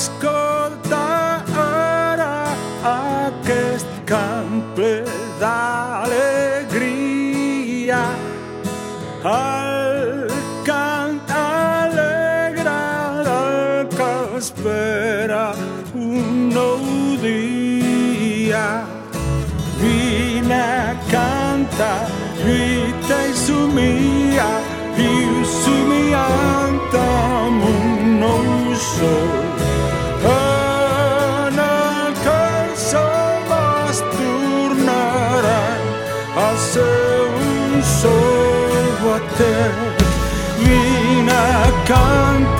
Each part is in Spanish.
escolta ara aquest cant ple d'alegria. El cant alegre del que espera un nou dia. Vine a cantar, lluita i somia, te, vieni accanto.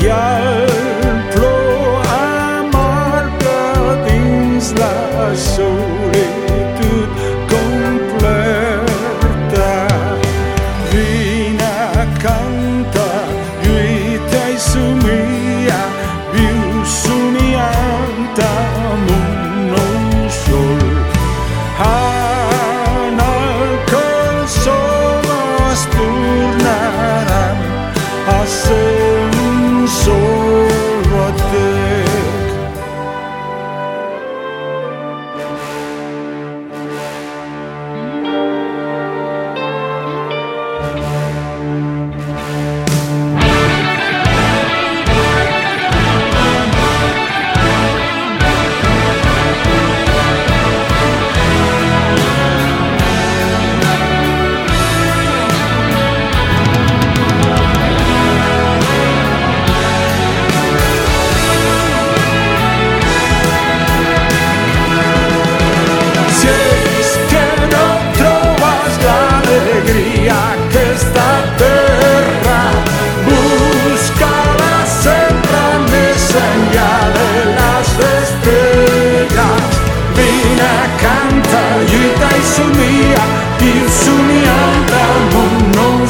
Yeah.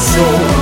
sou